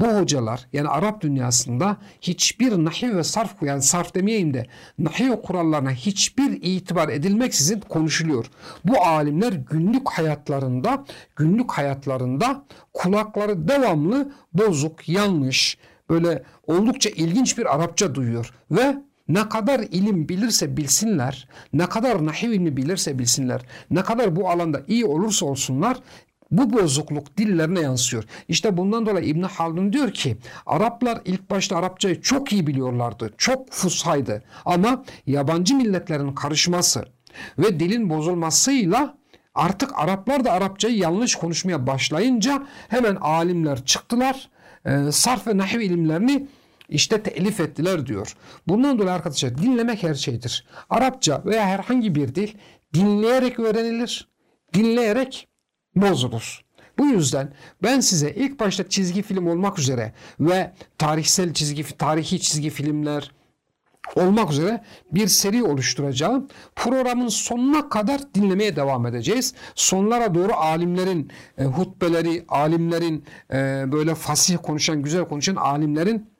Bu hocalar yani Arap dünyasında hiçbir nahiv ve sarf yani sarf demeyeyim de nahiv kurallarına hiçbir itibar edilmeksizin konuşuluyor. Bu alimler günlük hayatlarında günlük hayatlarında kulakları devamlı bozuk, yanlış, böyle oldukça ilginç bir Arapça duyuyor ve ne kadar ilim bilirse bilsinler, ne kadar nahiv ilmi bilirse bilsinler, ne kadar bu alanda iyi olursa olsunlar bu bozukluk dillerine yansıyor. İşte bundan dolayı İbn Haldun diyor ki Araplar ilk başta Arapçayı çok iyi biliyorlardı. Çok fushaydı. Ama yabancı milletlerin karışması ve dilin bozulmasıyla artık Araplar da Arapçayı yanlış konuşmaya başlayınca hemen alimler çıktılar. E, sarf ve nahiv ilimlerini işte telif ettiler diyor. Bundan dolayı arkadaşlar dinlemek her şeydir. Arapça veya herhangi bir dil dinleyerek öğrenilir, dinleyerek bozulur. Bu yüzden ben size ilk başta çizgi film olmak üzere ve tarihsel çizgi, tarihi çizgi filmler olmak üzere bir seri oluşturacağım. Programın sonuna kadar dinlemeye devam edeceğiz. Sonlara doğru alimlerin e, hutbeleri, alimlerin e, böyle fasih konuşan, güzel konuşan alimlerin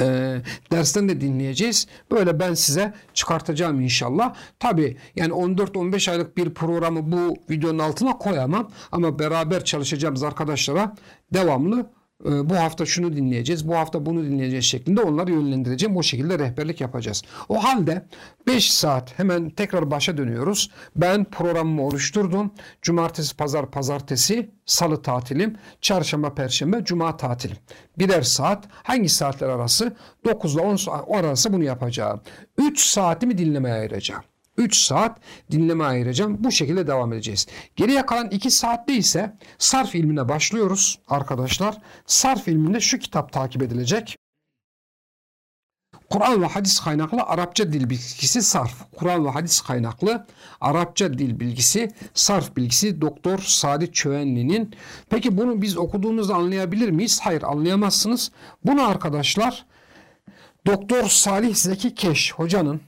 e, dersten de dinleyeceğiz. Böyle ben size çıkartacağım inşallah. Tabi yani 14-15 aylık bir programı bu videonun altına koyamam. Ama beraber çalışacağımız arkadaşlara devamlı bu hafta şunu dinleyeceğiz, bu hafta bunu dinleyeceğiz şeklinde onları yönlendireceğim. O şekilde rehberlik yapacağız. O halde 5 saat hemen tekrar başa dönüyoruz. Ben programımı oluşturdum. Cumartesi, pazar, pazartesi, salı tatilim, çarşamba, perşembe, cuma tatilim. Birer saat hangi saatler arası? 9 ile 10 saat arası bunu yapacağım. 3 saatimi dinlemeye ayıracağım. 3 saat dinleme ayıracağım. Bu şekilde devam edeceğiz. Geriye kalan 2 saatte ise sarf ilmine başlıyoruz arkadaşlar. Sarf ilminde şu kitap takip edilecek. Kur'an ve hadis kaynaklı Arapça dil bilgisi sarf. Kur'an ve hadis kaynaklı Arapça dil bilgisi sarf bilgisi Doktor Sadi Çövenli'nin. Peki bunu biz okuduğumuzda anlayabilir miyiz? Hayır anlayamazsınız. Bunu arkadaşlar Doktor Salih Zeki Keş hocanın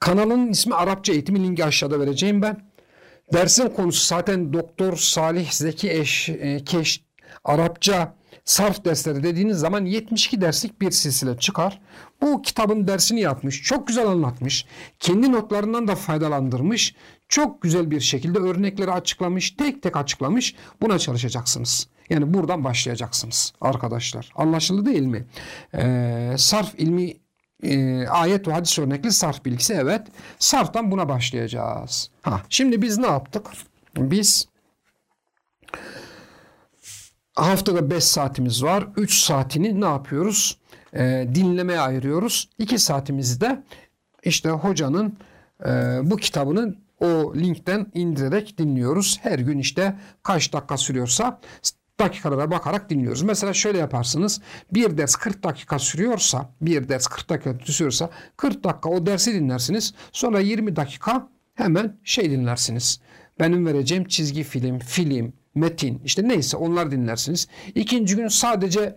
Kanalın ismi Arapça eğitimi linki aşağıda vereceğim ben. Dersin konusu zaten Doktor Salih Zeki Eş, e, Keş Arapça sarf dersleri dediğiniz zaman 72 derslik bir silsile çıkar. Bu kitabın dersini yapmış, çok güzel anlatmış, kendi notlarından da faydalandırmış, çok güzel bir şekilde örnekleri açıklamış, tek tek açıklamış. Buna çalışacaksınız. Yani buradan başlayacaksınız arkadaşlar. Anlaşıldı değil mi? Ee, sarf ilmi e, ayet ve hadis örnekli sarf bilgisi evet. Sarftan buna başlayacağız. Ha, şimdi biz ne yaptık? Biz haftada 5 saatimiz var. 3 saatini ne yapıyoruz? E, dinlemeye ayırıyoruz. 2 saatimizi de işte hocanın e, bu kitabının o linkten indirerek dinliyoruz. Her gün işte kaç dakika sürüyorsa dakikalara bakarak dinliyoruz. Mesela şöyle yaparsınız. Bir ders 40 dakika sürüyorsa, bir ders 40 dakika sürüyorsa 40 dakika o dersi dinlersiniz. Sonra 20 dakika hemen şey dinlersiniz. Benim vereceğim çizgi film, film, metin işte neyse onlar dinlersiniz. İkinci gün sadece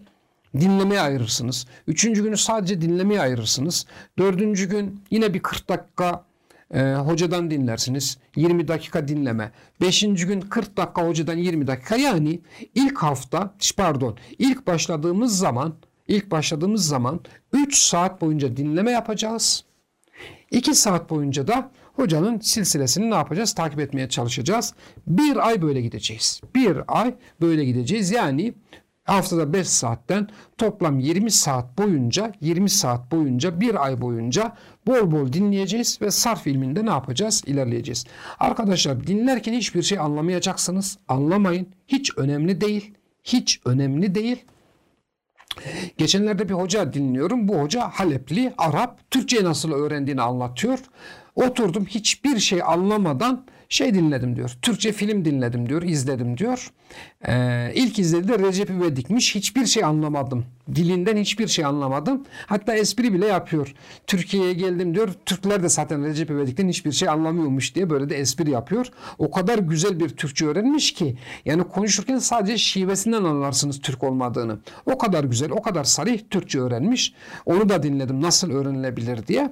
dinlemeye ayırırsınız. Üçüncü günü sadece dinlemeye ayırırsınız. Dördüncü gün yine bir 40 dakika e, hocadan dinlersiniz. 20 dakika dinleme. Beşinci gün 40 dakika hocadan 20 dakika. Yani ilk hafta pardon ilk başladığımız zaman ilk başladığımız zaman 3 saat boyunca dinleme yapacağız. 2 saat boyunca da hocanın silsilesini ne yapacağız? Takip etmeye çalışacağız. Bir ay böyle gideceğiz. Bir ay böyle gideceğiz. Yani haftada 5 saatten toplam 20 saat boyunca 20 saat boyunca bir ay boyunca bol bol dinleyeceğiz ve sarf ilminde ne yapacağız? İlerleyeceğiz. Arkadaşlar dinlerken hiçbir şey anlamayacaksınız. Anlamayın. Hiç önemli değil. Hiç önemli değil. Geçenlerde bir hoca dinliyorum. Bu hoca Halepli, Arap, Türkçe nasıl öğrendiğini anlatıyor. Oturdum hiçbir şey anlamadan şey dinledim diyor. Türkçe film dinledim diyor, izledim diyor. Ee, ilk izlediğinde Recep İvedik'miş. Hiçbir şey anlamadım. Dilinden hiçbir şey anlamadım. Hatta espri bile yapıyor. Türkiye'ye geldim diyor. Türkler de zaten Recep İvedik'ten hiçbir şey anlamıyormuş diye böyle de espri yapıyor. O kadar güzel bir Türkçe öğrenmiş ki yani konuşurken sadece şivesinden anlarsınız Türk olmadığını. O kadar güzel, o kadar sarih Türkçe öğrenmiş. Onu da dinledim nasıl öğrenilebilir diye.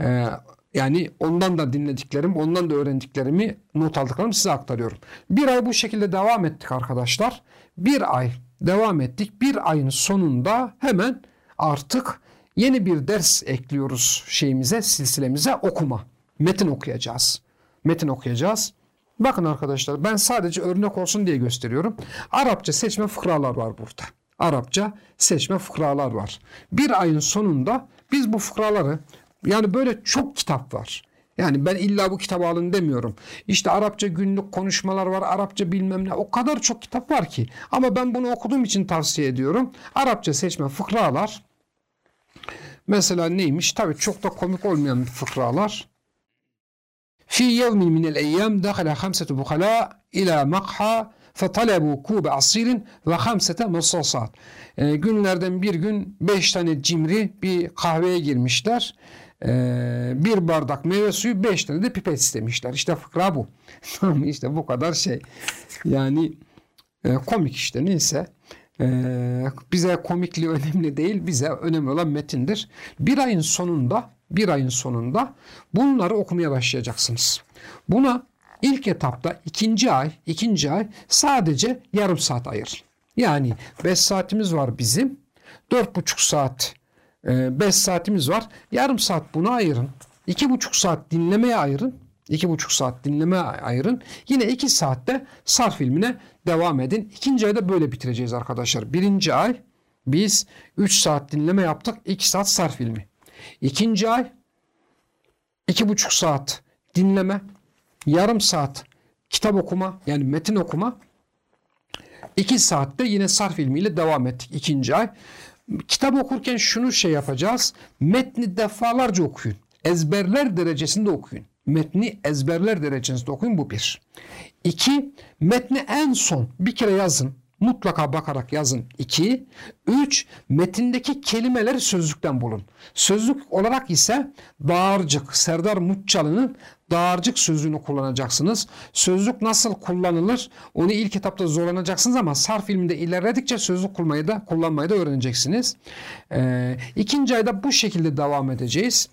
Ee, yani ondan da dinlediklerim, ondan da öğrendiklerimi, not aldıklarımı size aktarıyorum. Bir ay bu şekilde devam ettik arkadaşlar. Bir ay devam ettik. Bir ayın sonunda hemen artık yeni bir ders ekliyoruz şeyimize, silsilemize okuma. Metin okuyacağız. Metin okuyacağız. Bakın arkadaşlar ben sadece örnek olsun diye gösteriyorum. Arapça seçme fıkralar var burada. Arapça seçme fıkralar var. Bir ayın sonunda biz bu fıkraları yani böyle çok kitap var. Yani ben illa bu kitabı alın demiyorum. İşte Arapça günlük konuşmalar var, Arapça bilmem ne. O kadar çok kitap var ki. Ama ben bunu okuduğum için tavsiye ediyorum. Arapça seçme fıkralar. Mesela neymiş? Tabii çok da komik olmayan fıkralar. Fi yevmin minel eyyam dakhala hamsetu bukhala ila makha fetalebu kube asirin ve hamsete masasat. Ee, günlerden bir gün beş tane cimri bir kahveye girmişler ee, bir bardak meyve suyu beş tane de pipet istemişler. İşte fıkra bu. İşte bu kadar şey. Yani e, komik işte neyse. E, bize komikliği önemli değil. Bize önemli olan metindir. Bir ayın sonunda bir ayın sonunda bunları okumaya başlayacaksınız. Buna ilk etapta ikinci ay ikinci ay sadece yarım saat ayır. Yani 5 saatimiz var bizim. 4,5 saat 5 saatimiz var. Yarım saat buna ayırın. 2,5 saat dinlemeye ayırın. 2,5 saat dinleme ayırın. Yine 2 saatte sarf ilmine devam edin. İkinci ayda böyle bitireceğiz arkadaşlar. Birinci ay biz 3 saat dinleme yaptık. 2 saat sarf ilmi. İkinci ay 2,5 saat dinleme. Yarım saat kitap okuma yani metin okuma. 2 saatte yine sarf ilmiyle devam ettik ikinci ay. Kitap okurken şunu şey yapacağız. Metni defalarca okuyun. Ezberler derecesinde okuyun. Metni ezberler derecesinde okuyun bu bir. İki, metni en son bir kere yazın. Mutlaka bakarak yazın. 2. 3. Metindeki kelimeleri sözlükten bulun. Sözlük olarak ise dağarcık, Serdar Mutçalı'nın dağarcık sözlüğünü kullanacaksınız. Sözlük nasıl kullanılır onu ilk etapta zorlanacaksınız ama sarf ilminde ilerledikçe sözlük kullanmayı da, kullanmayı da öğreneceksiniz. Ee, ikinci ayda bu şekilde devam edeceğiz.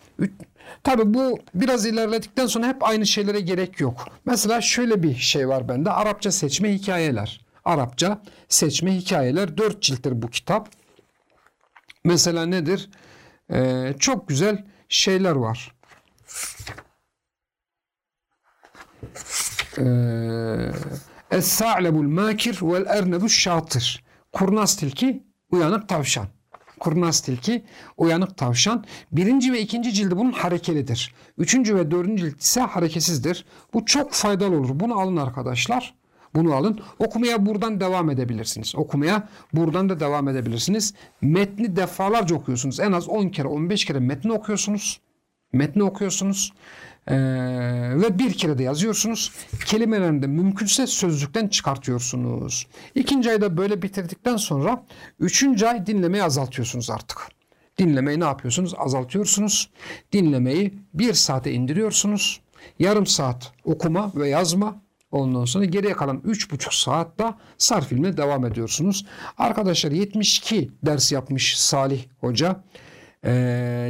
Tabi bu biraz ilerledikten sonra hep aynı şeylere gerek yok. Mesela şöyle bir şey var bende. Arapça seçme hikayeler. Arapça seçme hikayeler. Dört cilttir bu kitap. Mesela nedir? Ee, çok güzel şeyler var. Ee, Es-sa'lebul makir vel ernebuş şatır. Kurnaz tilki, uyanık tavşan. Kurnaz tilki, uyanık tavşan. Birinci ve ikinci cildi bunun harekelidir. Üçüncü ve dördüncü cilt ise hareketsizdir. Bu çok faydalı olur. Bunu alın arkadaşlar. Bunu alın. Okumaya buradan devam edebilirsiniz. Okumaya buradan da devam edebilirsiniz. Metni defalarca okuyorsunuz. En az 10 kere 15 kere metni okuyorsunuz. Metni okuyorsunuz. Ee, ve bir kere de yazıyorsunuz. Kelimelerini de mümkünse sözlükten çıkartıyorsunuz. İkinci ayda böyle bitirdikten sonra üçüncü ay dinlemeyi azaltıyorsunuz artık. Dinlemeyi ne yapıyorsunuz? Azaltıyorsunuz. Dinlemeyi bir saate indiriyorsunuz. Yarım saat okuma ve yazma. Ondan sonra geriye kalan 3,5 saatte sarf ilmine devam ediyorsunuz. Arkadaşlar 72 ders yapmış Salih Hoca. Ee,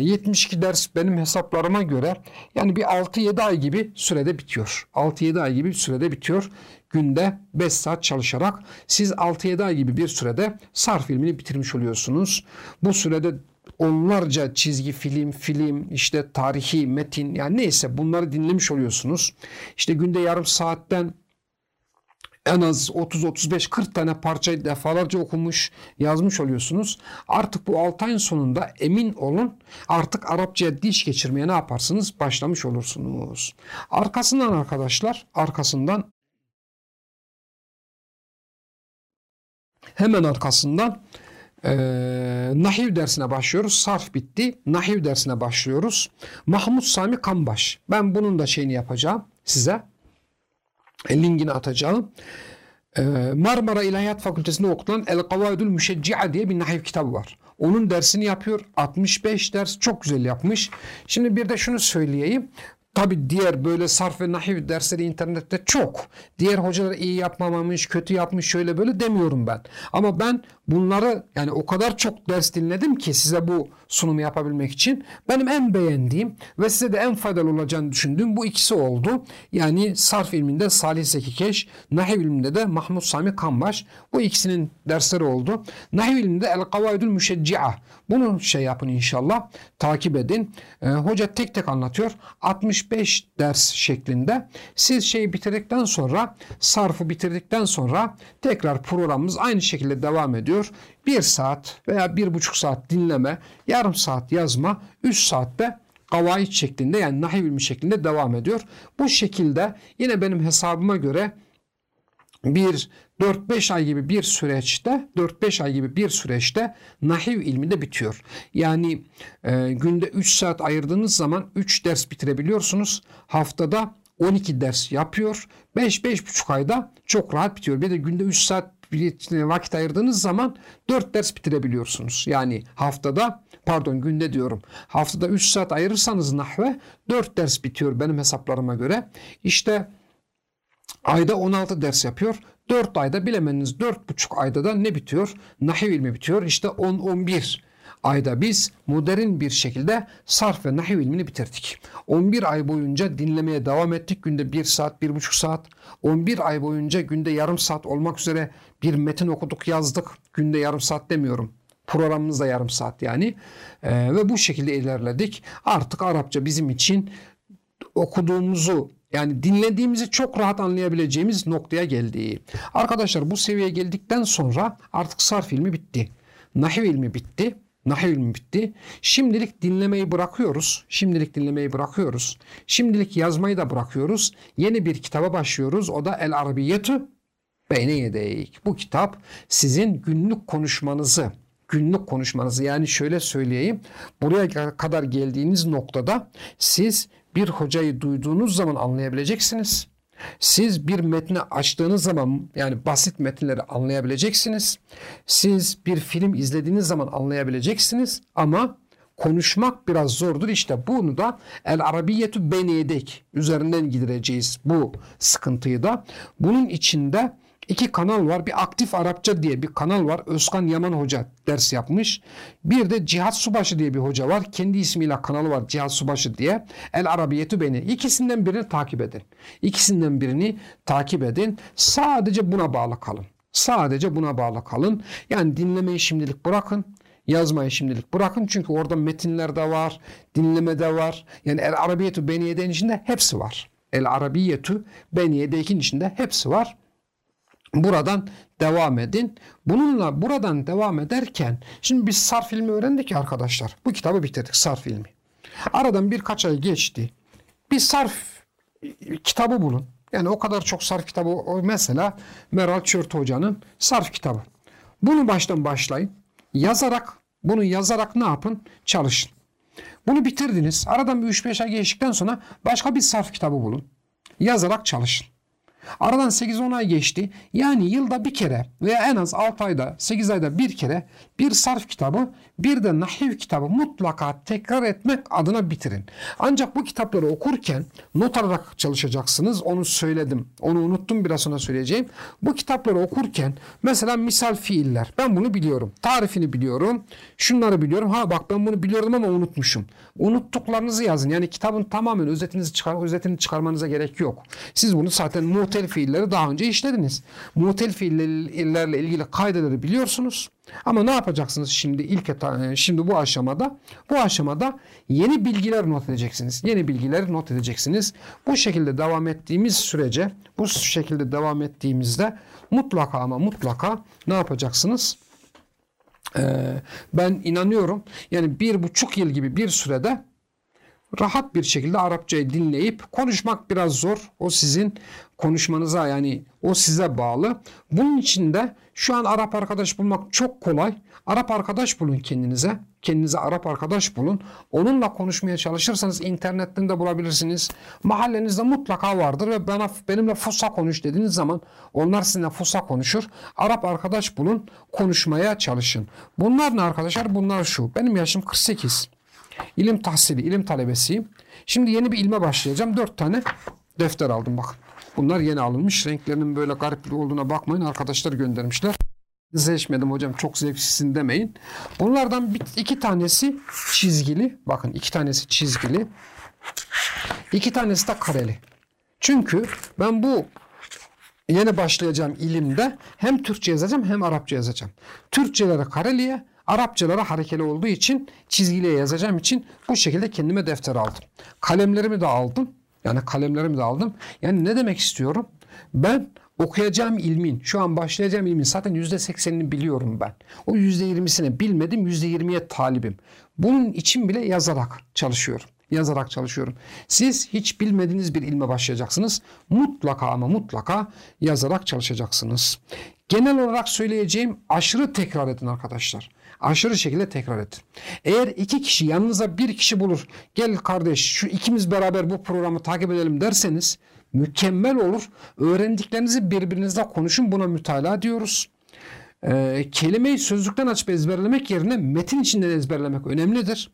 72 ders benim hesaplarıma göre yani bir 6-7 ay gibi sürede bitiyor. 6-7 ay gibi bir sürede bitiyor. Günde 5 saat çalışarak siz 6-7 ay gibi bir sürede sarf ilmini bitirmiş oluyorsunuz. Bu sürede onlarca çizgi film, film, işte tarihi metin yani neyse bunları dinlemiş oluyorsunuz. İşte günde yarım saatten en az 30-35-40 tane parçayı defalarca okumuş, yazmış oluyorsunuz. Artık bu 6 ayın sonunda emin olun artık Arapçaya diş geçirmeye ne yaparsınız? Başlamış olursunuz. Arkasından arkadaşlar, arkasından hemen arkasından e, nahiv dersine başlıyoruz. Sarf bitti. Nahiv dersine başlıyoruz. Mahmut Sami Kambaş. Ben bunun da şeyini yapacağım size. E, linkini atacağım. E, Marmara İlahiyat Fakültesi'nde okutulan El Kavaidul Müşecci'a diye bir nahiv kitabı var. Onun dersini yapıyor. 65 ders çok güzel yapmış. Şimdi bir de şunu söyleyeyim. Tabi diğer böyle sarf ve nahiv dersleri internette çok. Diğer hocalar iyi yapmamamış, kötü yapmış şöyle böyle demiyorum ben. Ama ben bunları yani o kadar çok ders dinledim ki size bu sunumu yapabilmek için. Benim en beğendiğim ve size de en faydalı olacağını düşündüğüm bu ikisi oldu. Yani sarf ilminde Salih Zeki nahiv ilminde de Mahmut Sami Kambaş. Bu ikisinin dersleri oldu. Nahiv ilminde El Kavaidul Müşecci'a. Bunu şey yapın inşallah. Takip edin. Ee, hoca tek tek anlatıyor. 65 ders şeklinde. Siz şeyi bitirdikten sonra sarfı bitirdikten sonra tekrar programımız aynı şekilde devam ediyor. Bir saat veya bir buçuk saat dinleme, yarım saat yazma, üç saatte kavayit şeklinde yani nahiv ilmi şeklinde devam ediyor. Bu şekilde yine benim hesabıma göre bir 4-5 ay gibi bir süreçte 4-5 ay gibi bir süreçte nahiv ilmi de bitiyor. Yani e, günde 3 saat ayırdığınız zaman 3 ders bitirebiliyorsunuz. Haftada 12 ders yapıyor. 5-5,5 ayda çok rahat bitiyor. Bir de günde 3 saat vakit ayırdığınız zaman 4 ders bitirebiliyorsunuz. Yani haftada pardon günde diyorum. Haftada 3 saat ayırırsanız nahve 4 ders bitiyor benim hesaplarıma göre. İşte ayda 16 ders yapıyor. 4 ayda bilemeniz 4,5 ayda da ne bitiyor? Nahiv ilmi bitiyor. İşte 10-11 ayda biz modern bir şekilde sarf ve nahiv ilmini bitirdik. 11 ay boyunca dinlemeye devam ettik. Günde 1 saat, 1,5 saat. 11 ay boyunca günde yarım saat olmak üzere bir metin okuduk yazdık. Günde yarım saat demiyorum Programımız da yarım saat yani. Ee, ve bu şekilde ilerledik. Artık Arapça bizim için okuduğumuzu yani dinlediğimizi çok rahat anlayabileceğimiz noktaya geldi. Arkadaşlar bu seviyeye geldikten sonra artık sarf ilmi bitti. Nahiv ilmi bitti. Nahiv ilmi bitti. Şimdilik dinlemeyi bırakıyoruz. Şimdilik dinlemeyi bırakıyoruz. Şimdilik yazmayı da bırakıyoruz. Yeni bir kitaba başlıyoruz. O da El Arabiyetu Beyne Yedeyik. Bu kitap sizin günlük konuşmanızı, günlük konuşmanızı yani şöyle söyleyeyim. Buraya kadar geldiğiniz noktada siz bir hocayı duyduğunuz zaman anlayabileceksiniz. Siz bir metni açtığınız zaman yani basit metinleri anlayabileceksiniz. Siz bir film izlediğiniz zaman anlayabileceksiniz ama konuşmak biraz zordur. İşte bunu da El Arabiyetu Beniyedek üzerinden gidireceğiz bu sıkıntıyı da. Bunun içinde iki kanal var. Bir aktif Arapça diye bir kanal var. Özkan Yaman Hoca ders yapmış. Bir de Cihat Subaşı diye bir hoca var. Kendi ismiyle kanalı var Cihat Subaşı diye. El Arabiyetü Beni. İkisinden birini takip edin. İkisinden birini takip edin. Sadece buna bağlı kalın. Sadece buna bağlı kalın. Yani dinlemeyi şimdilik bırakın. Yazmayı şimdilik bırakın. Çünkü orada metinler de var. Dinleme de var. Yani El Arabiyetü Beniye'den içinde hepsi var. El Arabiyetü Beniye'dekin içinde hepsi var. Buradan devam edin. Bununla buradan devam ederken şimdi biz sarf ilmi öğrendik ya arkadaşlar. Bu kitabı bitirdik sarf ilmi. Aradan birkaç ay geçti. Bir sarf kitabı bulun. Yani o kadar çok sarf kitabı mesela Meral Çört Hoca'nın sarf kitabı. Bunu baştan başlayın. Yazarak bunu yazarak ne yapın? Çalışın. Bunu bitirdiniz. Aradan bir 3-5 ay geçtikten sonra başka bir sarf kitabı bulun. Yazarak çalışın. Aradan 8-10 ay geçti. Yani yılda bir kere veya en az 6 ayda 8 ayda bir kere bir sarf kitabı bir de nahiv kitabı mutlaka tekrar etmek adına bitirin. Ancak bu kitapları okurken not alarak çalışacaksınız. Onu söyledim. Onu unuttum biraz sonra söyleyeceğim. Bu kitapları okurken mesela misal fiiller. Ben bunu biliyorum. Tarifini biliyorum. Şunları biliyorum. Ha bak ben bunu biliyordum ama unutmuşum. Unuttuklarınızı yazın. Yani kitabın tamamen özetinizi çıkar, özetini çıkarmanıza gerek yok. Siz bunu zaten muhtel fiilleri daha önce işlediniz. Muhtel fiillerle ilgili kaydeleri biliyorsunuz. Ama ne yapacaksınız şimdi ilk eta, e, şimdi bu aşamada? Bu aşamada yeni bilgiler not edeceksiniz. Yeni bilgileri not edeceksiniz. Bu şekilde devam ettiğimiz sürece, bu şekilde devam ettiğimizde mutlaka ama mutlaka ne yapacaksınız? Ee, ben inanıyorum yani bir buçuk yıl gibi bir sürede rahat bir şekilde Arapçayı dinleyip konuşmak biraz zor. O sizin konuşmanıza yani o size bağlı. Bunun için de şu an Arap arkadaş bulmak çok kolay. Arap arkadaş bulun kendinize. Kendinize Arap arkadaş bulun. Onunla konuşmaya çalışırsanız internetten de bulabilirsiniz. Mahallenizde mutlaka vardır ve bana benimle Fusa konuş dediğiniz zaman onlar sizinle Fusa konuşur. Arap arkadaş bulun, konuşmaya çalışın. Bunlar ne arkadaşlar? Bunlar şu. Benim yaşım 48. İlim tahsili, ilim talebesiyim. Şimdi yeni bir ilme başlayacağım. Dört tane defter aldım bakın. Bunlar yeni alınmış. Renklerinin böyle garip olduğuna bakmayın. Arkadaşlar göndermişler. Seçmedim hocam çok zevksizsin demeyin. Bunlardan bir, iki tanesi çizgili. Bakın iki tanesi çizgili. İki tanesi de kareli. Çünkü ben bu yeni başlayacağım ilimde hem Türkçe yazacağım hem Arapça yazacağım. Türkçelere kareliye, Arapçalara harekeli olduğu için çizgiliye yazacağım için bu şekilde kendime defter aldım. Kalemlerimi de aldım. Yani kalemlerimi de aldım. Yani ne demek istiyorum? Ben okuyacağım ilmin, şu an başlayacağım ilmin zaten yüzde seksenini biliyorum ben. O yüzde yirmisini bilmedim, yüzde yirmiye talibim. Bunun için bile yazarak çalışıyorum. Yazarak çalışıyorum. Siz hiç bilmediğiniz bir ilme başlayacaksınız. Mutlaka ama mutlaka yazarak çalışacaksınız. Genel olarak söyleyeceğim aşırı tekrar edin arkadaşlar aşırı şekilde tekrar edin. Eğer iki kişi yanınıza bir kişi bulur gel kardeş şu ikimiz beraber bu programı takip edelim derseniz mükemmel olur. Öğrendiklerinizi birbirinizle konuşun buna mütalaa diyoruz. Ee, kelimeyi sözlükten açıp ezberlemek yerine metin içinde ezberlemek önemlidir.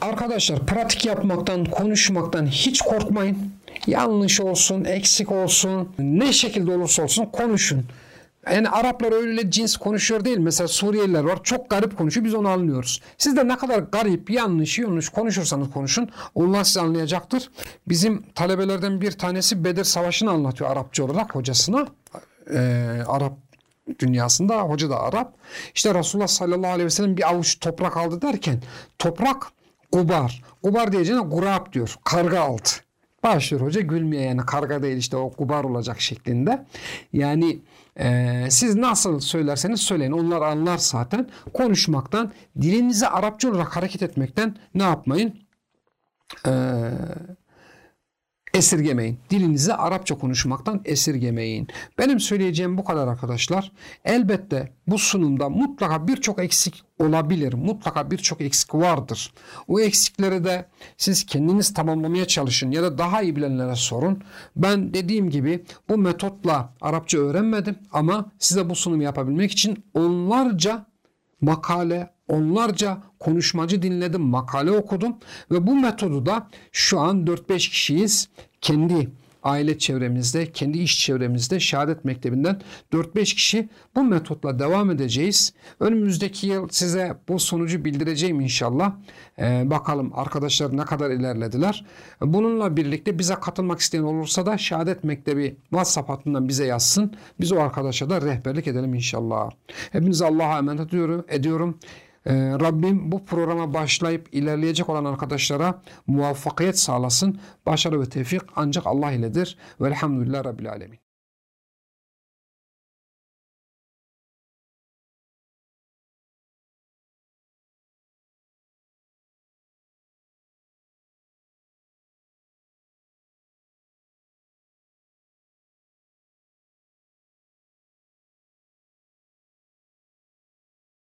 Arkadaşlar pratik yapmaktan, konuşmaktan hiç korkmayın. Yanlış olsun, eksik olsun, ne şekilde olursa olsun konuşun. Yani Araplar öyle cins konuşuyor değil. Mesela Suriyeliler var. Çok garip konuşuyor. Biz onu anlıyoruz. Siz de ne kadar garip, yanlış, yanlış konuşursanız konuşun. Allah sizi anlayacaktır. Bizim talebelerden bir tanesi Bedir Savaşı'nı anlatıyor Arapça olarak hocasına. Ee, Arap dünyasında hoca da Arap. İşte Resulullah sallallahu aleyhi ve sellem bir avuç toprak aldı derken toprak gubar. Gubar diyeceğine gurab diyor. Karga altı. Başlıyor hoca gülmeye yani karga değil işte o gubar olacak şeklinde. Yani e, siz nasıl söylerseniz söyleyin onlar anlar zaten. Konuşmaktan dilinizi Arapça olarak hareket etmekten ne yapmayın? Eee esirgemeyin. Dilinizi Arapça konuşmaktan esirgemeyin. Benim söyleyeceğim bu kadar arkadaşlar. Elbette bu sunumda mutlaka birçok eksik olabilir. Mutlaka birçok eksik vardır. O eksikleri de siz kendiniz tamamlamaya çalışın ya da daha iyi bilenlere sorun. Ben dediğim gibi bu metotla Arapça öğrenmedim ama size bu sunumu yapabilmek için onlarca makale, onlarca konuşmacı dinledim, makale okudum ve bu metodu da şu an 4-5 kişiyiz. Kendi aile çevremizde, kendi iş çevremizde şehadet mektebinden 4-5 kişi bu metotla devam edeceğiz. Önümüzdeki yıl size bu sonucu bildireceğim inşallah. Ee, bakalım arkadaşlar ne kadar ilerlediler. Bununla birlikte bize katılmak isteyen olursa da şehadet mektebi WhatsApp hattından bize yazsın. Biz o arkadaşa da rehberlik edelim inşallah. Hepinize Allah'a emanet ediyorum. ediyorum. Ee, Rabbim bu programa başlayıp ilerleyecek olan arkadaşlara muvaffakiyet sağlasın. Başarı ve tevfik ancak Allah iledir. Velhamdülillah Rabbil Alemin.